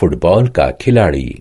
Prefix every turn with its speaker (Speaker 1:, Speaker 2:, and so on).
Speaker 1: Football का खिलाड़ी।